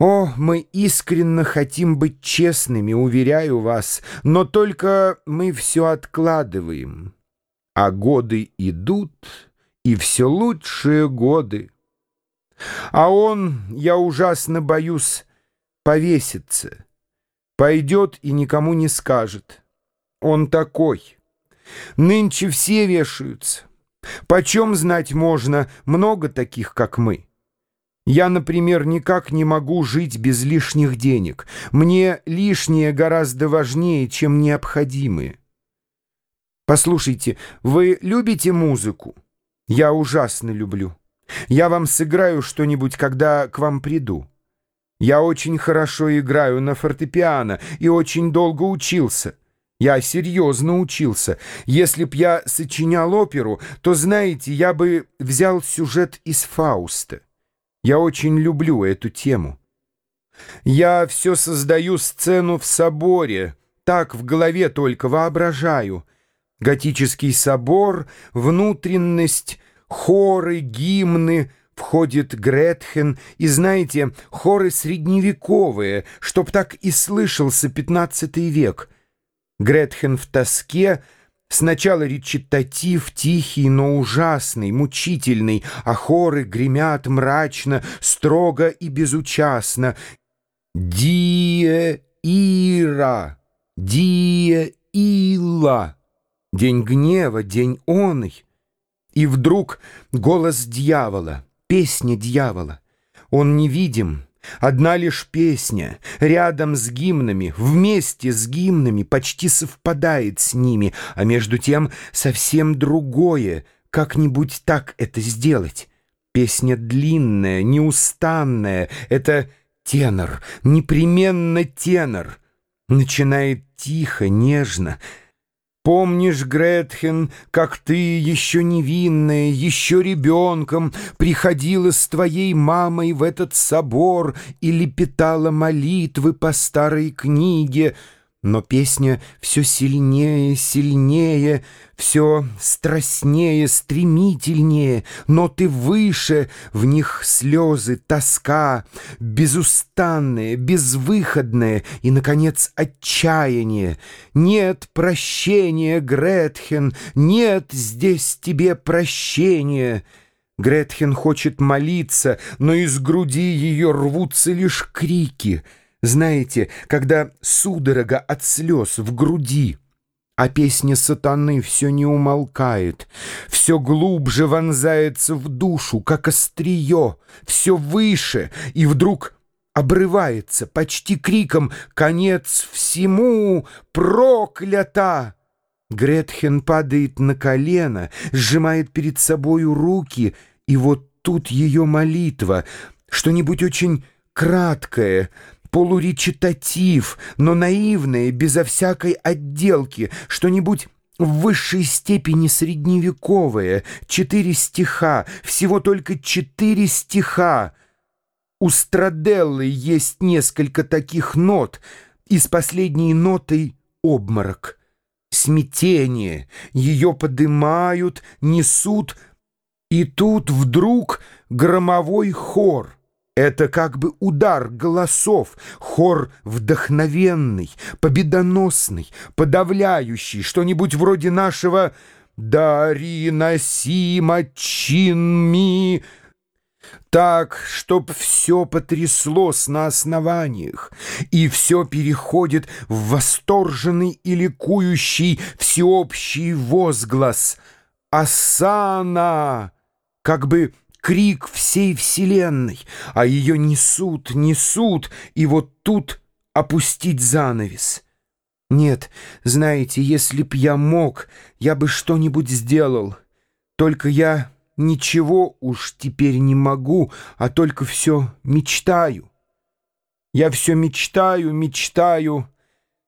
О, мы искренне хотим быть честными, уверяю вас, но только мы все откладываем. А годы идут, и все лучшие годы. А он, я ужасно боюсь, повесится, пойдет и никому не скажет. Он такой. Нынче все вешаются. Почем знать можно, много таких, как мы. Я, например, никак не могу жить без лишних денег. Мне лишнее гораздо важнее, чем необходимые. Послушайте, вы любите музыку? Я ужасно люблю. Я вам сыграю что-нибудь, когда к вам приду. Я очень хорошо играю на фортепиано и очень долго учился. Я серьезно учился. Если б я сочинял оперу, то, знаете, я бы взял сюжет из «Фауста». Я очень люблю эту тему. Я все создаю сцену в соборе, так в голове только воображаю. Готический собор, внутренность, хоры, гимны, входит Гретхен, и, знаете, хоры средневековые, чтоб так и слышался пятнадцатый век. Гретхен в тоске — Сначала речитатив тихий, но ужасный, мучительный, а хоры гремят мрачно, строго и безучастно. «Дие Ира! Дие Ила!» День гнева, день оный. И вдруг голос дьявола, песня дьявола. Он невидим, Одна лишь песня, рядом с гимнами, вместе с гимнами, почти совпадает с ними, а между тем совсем другое, как-нибудь так это сделать. Песня длинная, неустанная, это тенор, непременно тенор. Начинает тихо, нежно, Помнишь, Гретхен, как ты, еще невинная, еще ребенком, приходила с твоей мамой в этот собор и лепетала молитвы по старой книге — но песня все сильнее, сильнее, все страстнее, стремительнее, ноты выше, в них слезы, тоска, безустанные, безвыходные и, наконец, отчаяние. Нет прощения, Гретхен, нет здесь тебе прощения. Гретхен хочет молиться, но из груди ее рвутся лишь крики — знаете, когда судорога от слез в груди, а песня сатаны все не умолкает, все глубже вонзается в душу, как острие, все выше, и вдруг обрывается почти криком «Конец всему! Проклята!» Гретхен падает на колено, сжимает перед собою руки, и вот тут ее молитва, что-нибудь очень краткое — полуречитатив, но наивное, безо всякой отделки, что-нибудь в высшей степени средневековое, четыре стиха, всего только четыре стиха. У Страделлы есть несколько таких нот, и с последней нотой обморок. Смятение, ее подымают, несут, и тут вдруг громовой хор — это как бы удар голосов, хор вдохновенный, победоносный, подавляющий, что-нибудь вроде нашего «Дари носима чинми», так, чтоб все потряслось на основаниях, и все переходит в восторженный и ликующий всеобщий возглас. «Асана!» как бы крик всей вселенной, а ее несут, несут, и вот тут опустить занавес. Нет, знаете, если б я мог, я бы что-нибудь сделал. Только я ничего уж теперь не могу, а только все мечтаю. Я все мечтаю, мечтаю.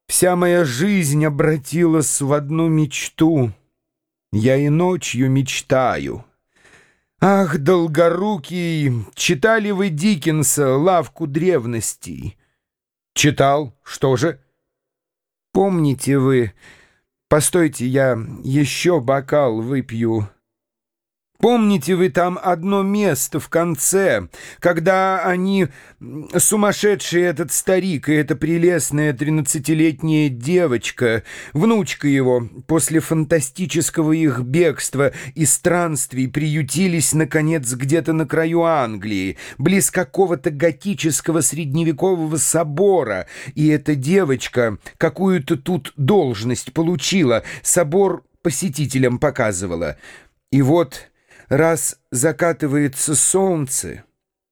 Вся моя жизнь обратилась в одну мечту. Я и ночью мечтаю». Ах, долгорукий, читали вы Диккенса «Лавку древностей»? Читал, что же? Помните вы... Постойте, я еще бокал выпью. Помните вы там одно место в конце, когда они, сумасшедший этот старик и эта прелестная тринадцатилетняя девочка, внучка его, после фантастического их бегства и странствий приютились, наконец, где-то на краю Англии, близ какого-то готического средневекового собора, и эта девочка какую-то тут должность получила, собор посетителям показывала. И вот раз закатывается солнце,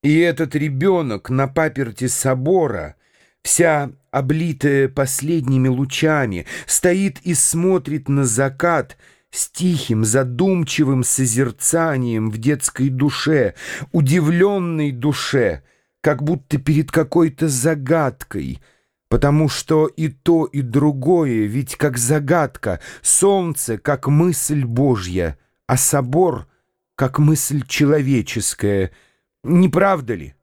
и этот ребенок на паперти собора, вся облитая последними лучами, стоит и смотрит на закат с тихим, задумчивым созерцанием в детской душе, удивленной душе, как будто перед какой-то загадкой — потому что и то, и другое ведь как загадка, солнце как мысль Божья, а собор как мысль человеческая. Не правда ли?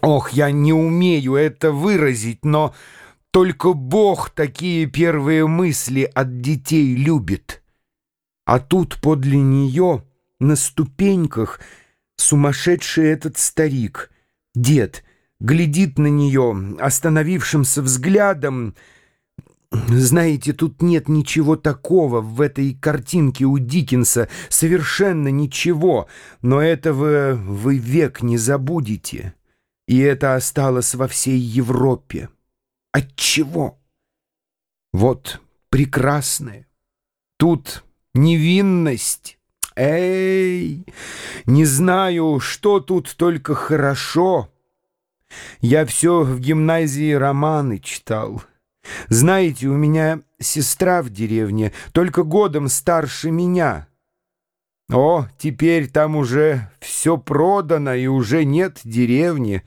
Ох, я не умею это выразить, но только Бог такие первые мысли от детей любит. А тут подле нее, на ступеньках, сумасшедший этот старик, дед, глядит на нее остановившимся взглядом, знаете, тут нет ничего такого в этой картинке у Диккенса, совершенно ничего, но этого вы век не забудете, и это осталось во всей Европе. От чего? Вот прекрасное. Тут невинность. Эй, не знаю, что тут только хорошо. Я все в гимназии романы читал. Знаете, у меня сестра в деревне, только годом старше меня. О, теперь там уже все продано, и уже нет деревни.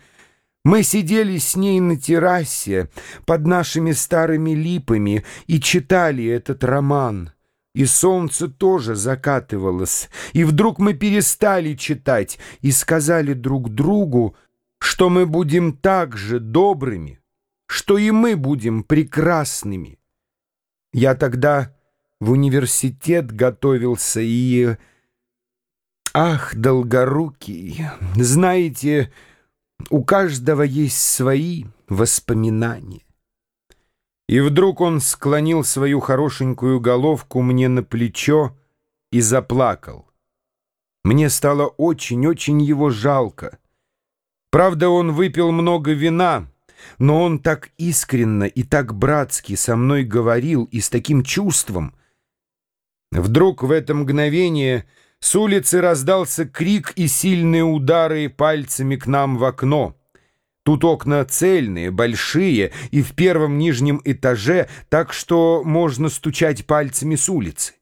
Мы сидели с ней на террасе под нашими старыми липами и читали этот роман. И солнце тоже закатывалось. И вдруг мы перестали читать и сказали друг другу, что мы будем так же добрыми, что и мы будем прекрасными. Я тогда в университет готовился и... Ах, долгорукий, знаете, у каждого есть свои воспоминания. И вдруг он склонил свою хорошенькую головку мне на плечо и заплакал. Мне стало очень-очень его жалко. Правда, он выпил много вина, но он так искренно и так братски со мной говорил и с таким чувством. Вдруг в это мгновение с улицы раздался крик и сильные удары пальцами к нам в окно. Тут окна цельные, большие и в первом нижнем этаже, так что можно стучать пальцами с улицы.